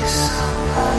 place.